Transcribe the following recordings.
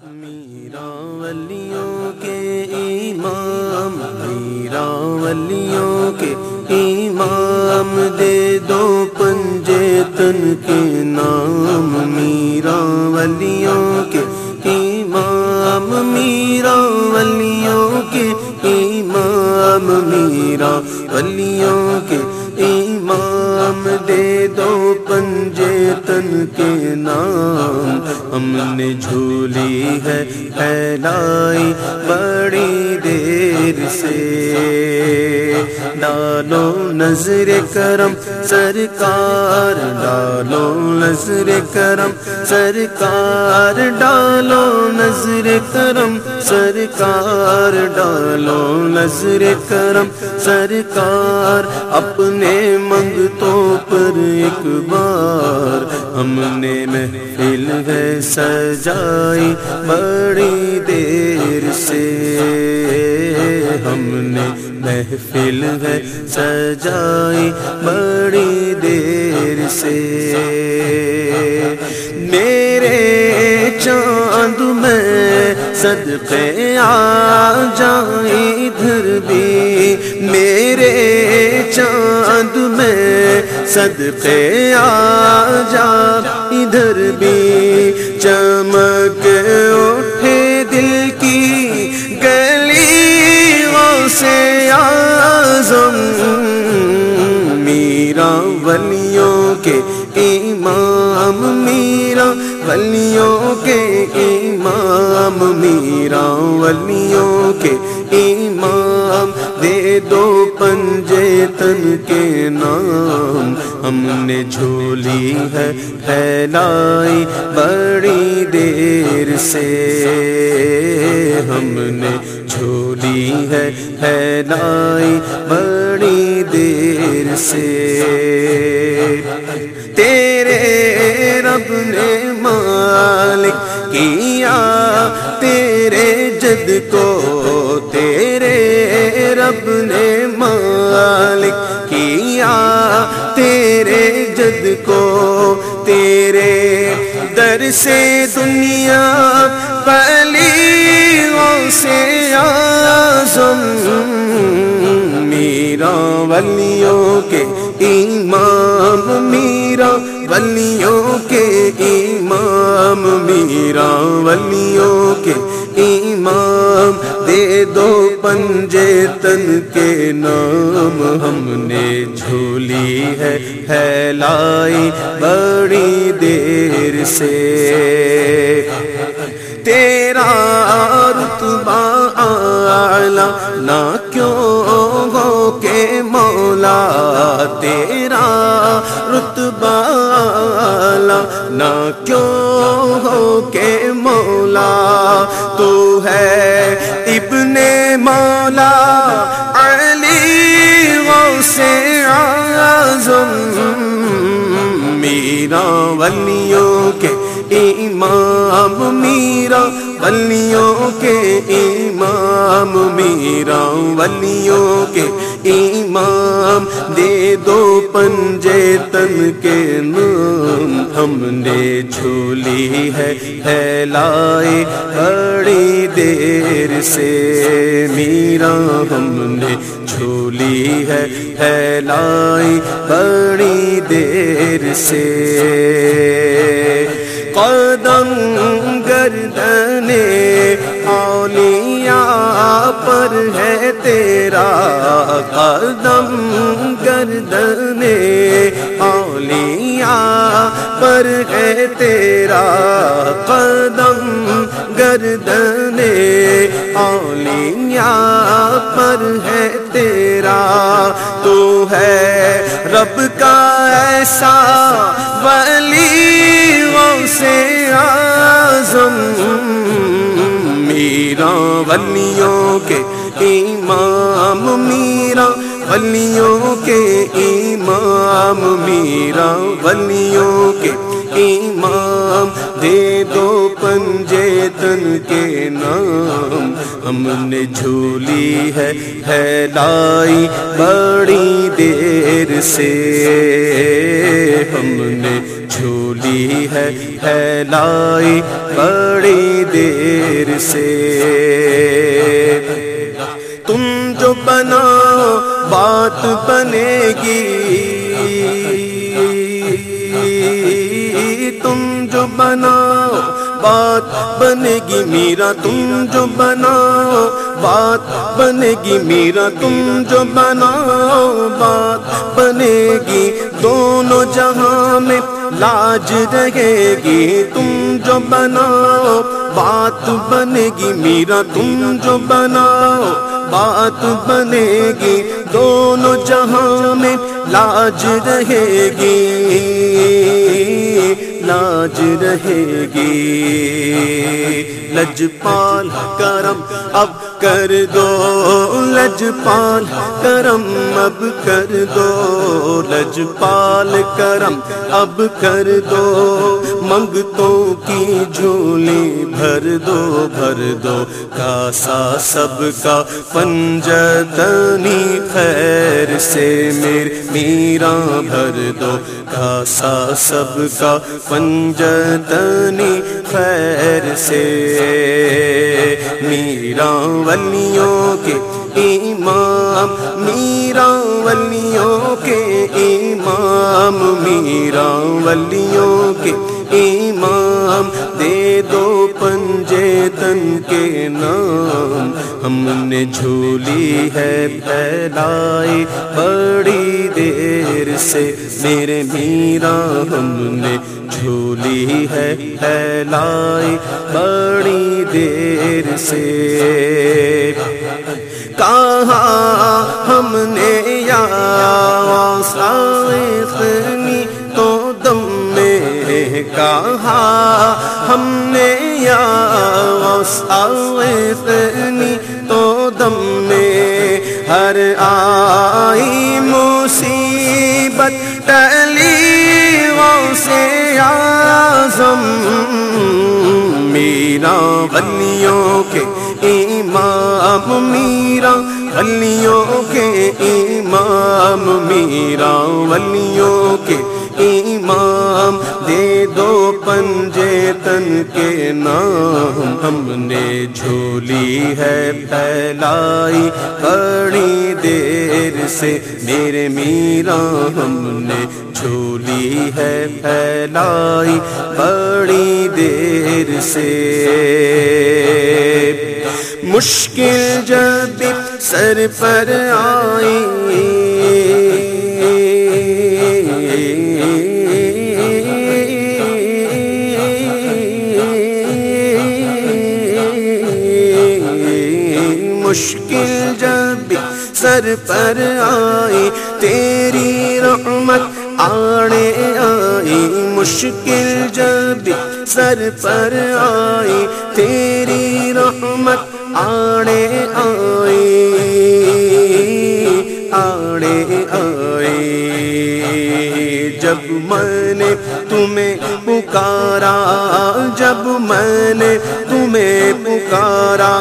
میرا ولیوں کے امام میرا ولیوں کے امام، دے دو پنجے تن کے نام میرا ولیوں کے امام میرا ولیوں کے امام میرا ولیوں کے امام، دے دو پنجے تن کے نام ہم نے جھولی ہے، پھیلائی بڑی دیر سے۔ ڈالو نظر کرم سرکار، ڈالو نظر کرم سرکار۔ ڈالو نظر کرم سرکار ڈالو نظر کرم۔ سرکار، اپنے منگتوں پر ایک بار۔ ہم نے محفل ہے سجائی بڑی دیر سے۔ ہم نے محفل ہے سجائی بڑی دیر سے۔ میرے چاند میں صدقے آ جائیں، ادھر بھی میرے چاند میں صدقے آ جا، ادھر بھی چمک اٹھے دل کی گلی سے آزم میرا ولیوں کے امام، میرا ولیوں کے امام میرا ولیوں کے امام، دے دو پنجے تن کے نام۔ ہم نے جھولی ہے، پھیلائی بڑی دیر سے۔ ہم نے جھولی ہے، پھیلائی بڑی دیر سے۔ تیرے رب نے مالک تیرے جد کو، تیرے رب نے مالک کیا، تیرے جد کو، تیرے در سے دنیا پلی سے آزم میرا ولیوں کے امام، میرا ولیوں کے امام میرا ولیوں کے امام، دے دو پنجے تن کے نام۔ ہم نے جھولی ہے، پھیلائی بڑی دیر سے۔ تیرا رتبہ آلہ نہ کیوں ہو کے مولا، تیرا رتبہ نہ کیوں ہو کے مولا تو ہے ابن مولا علی غوث اعظم میرا ولیوں کے امام، میرا ولیوں میرا ولیوں کے امام، دے دو پنجے تن کے نام۔ ہم نے جھولی ہے پھیلائی بڑی دیر سے۔ میرا ہم نے جھولی ہے پھیلائی بڑی دیر سے۔ ہے تیرا قدم گردنے اولیاء پر ہے تیرا قدم گردنے اولیاء پر ہے تیرا تو ہے رب کا ایسا ولی سے آزم میرا ولیوں کے امام میرا، ولیوں کے امام میرا، ولیوں کے امام، دے دو پنجے تن کے نام۔ ہم نے جھولی ہے پھیلائی بڑی دیر سے۔ ہم نے جھولی ہے پھیلائی بڑی دیر سے۔ جو بناؤ بات بنے گی۔ تم جو بناؤ، بات بنے گی میرا، تم جو بناؤ، بات بنے گی میرا، تم جو بناؤ، بات بنے گی دونوں جہاں میں لاج رہے گی۔ تم جو بناؤ، بات بنے گی میرا، تم جو بناؤ بات بنے گی دونوں جہاں میں لاج رہے گی۔ لاج رہے گی۔ لجپال کرم اب کر دو لجپال کرم اب کر دو۔ لجپال کرم اب کر دو۔ منگتوں کی جھولی بھر دو بھر دو۔ کاسا سب کا پنجتنی خیر سے میرے میرا بھر دو۔ کاسا سب کا پنجتنی خیر سے۔ میرا ولیوں کے امام میرا ولیوں کے امام میرا ولیوں کے امام۔ دے دو پنجے تن کے نام۔ ہم نے جھولی ہے پھیلائی بڑی دیر سے۔ میرے میرا ہم نے جھولی ہے پھیلائی بڑی دیر سے۔ کہاں ہم نے یا سائنی تو دم میں کہا ہم نے یا سائنی میرا بلیوں کے امام میرا ولیوں کے امام میرا ولیوں کے امام، دے دو پنجے تن کے نام، ہم نے جھولی ہے پھیلائی، بڑی دیر سے میرے میرا، ہم نے جھولی ہے پھیلائی بڑی دیر سے۔ مشکل جب سر پر آئی۔ مشکل جب سر پر آئی، تیری رحمت آڑے آئی، مشکل جب سر پر آئی، تیری رحمت آڑے آئی آڑے آئی۔ جب میں نے تمہیں پکارا، جب میں نے تمہیں پکارا،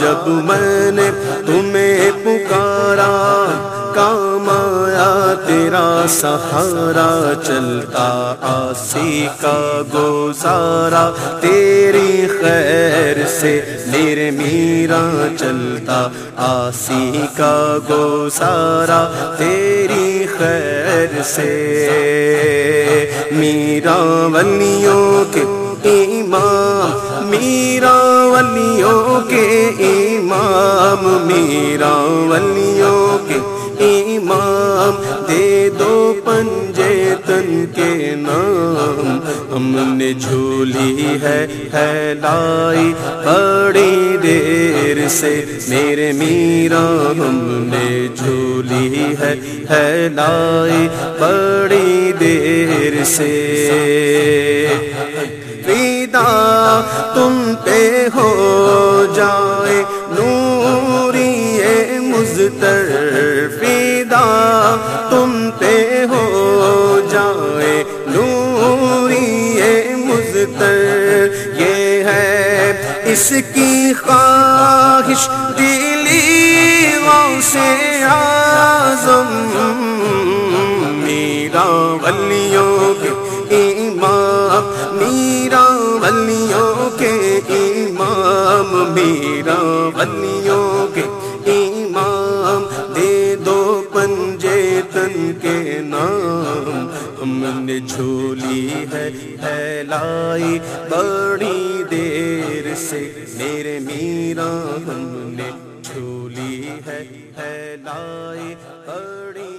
جب میں نے تمہیں پکارا کام آیا تیرا سہارا چلتا، آسی کا گزارا، تیری خیر سے میرے میرا چلتا، آسی کا گزارا، تیری خیر سے۔ میرا ولیوں کے امام میرا ولیوں کے امام میرا ولیوں کے امام کے نام ہم نے جھولی ہے پھیلائی بڑی دیر سے میرے میرا ہم نے جھولی ہے پھیلائی بڑی دیر سے فیدا تم پہ ہو جائے، نوری مزتر اس کی خواہش دلی سے آزم میرا ولیوں کے امام، میرا ولیوں کے امام، میرا ولیوں پنجے تن کے نام ہم نے جھولی ہے، پھیلائی بڑی دیر سے میرے میرا ہم نے جھولی ہے، پھیلائی بڑی